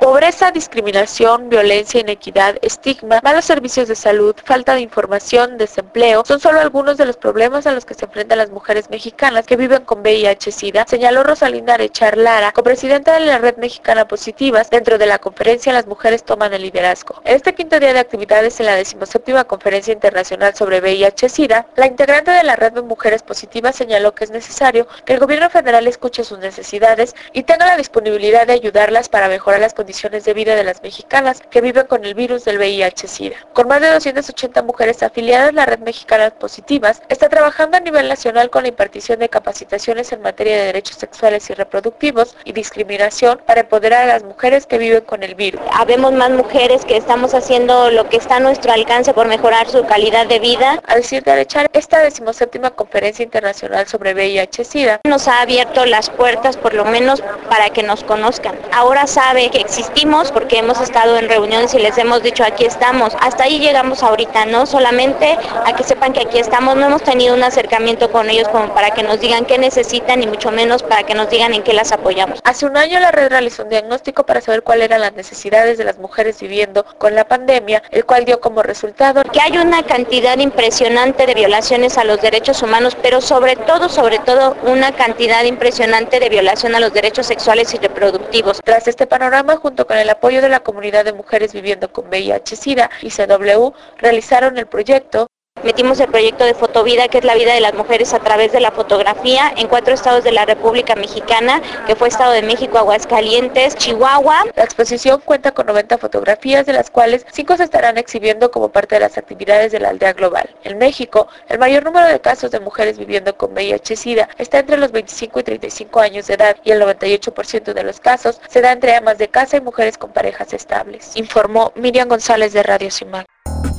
Pobreza, discriminación, violencia, inequidad, estigma, malos servicios de salud, falta de información, desempleo, son solo algunos de los problemas a los que se enfrentan las mujeres mexicanas que viven con VIH-Sida, señaló Rosalinda Arechar Lara, copresidenta de la Red Mexicana Positivas. Dentro de la conferencia, las mujeres toman el liderazgo. Este quinto día de actividades en la decimoséptima Conferencia Internacional sobre VIH-Sida, la integrante de la Red de Mujeres Positivas señaló que es necesario que el gobierno federal escuche sus necesidades y tenga la disponibilidad de ayudarlas para mejorar las condiciones condiciones de vida de las mexicanas que viven con el virus del VIH-Sida. Con más de 280 mujeres afiliadas, la Red Mexicana Positivas está trabajando a nivel nacional con la impartición de capacitaciones en materia de derechos sexuales y reproductivos y discriminación para empoderar a las mujeres que viven con el virus. Habemos más mujeres que estamos haciendo lo que está a nuestro alcance por mejorar su calidad de vida. A decir de Arechar, esta decimoséptima conferencia internacional sobre VIH-Sida nos ha abierto las puertas por lo menos para que nos conozcan. Ahora sabe que existimos porque hemos estado en reuniones y les hemos dicho aquí estamos. Hasta ahí llegamos ahorita, ¿no? Solamente a que sepan que aquí estamos. No hemos tenido un acercamiento con ellos como para que nos digan qué necesitan y mucho menos para que nos digan en qué las apoyamos. Hace un año la red realizó un diagnóstico para saber cuáles eran las necesidades de las mujeres viviendo con la pandemia, el cual dio como resultado que hay una cantidad impresionante de violaciones a los derechos humanos, pero sobre todo, sobre todo, una cantidad impresionante de violación a los derechos sexuales y reproductivos. Tras este panorama, junto con el apoyo de la comunidad de mujeres viviendo con VIH-Sida y CW, realizaron el proyecto Metimos el proyecto de Fotovida, que es la vida de las mujeres a través de la fotografía, en cuatro estados de la República Mexicana, que fue Estado de México, Aguascalientes, Chihuahua. La exposición cuenta con 90 fotografías, de las cuales 5 se estarán exhibiendo como parte de las actividades de la aldea global. En México, el mayor número de casos de mujeres viviendo con VIH-Sida está entre los 25 y 35 años de edad y el 98% de los casos se da entre amas de casa y mujeres con parejas estables, informó Miriam González de Radio CIMAC.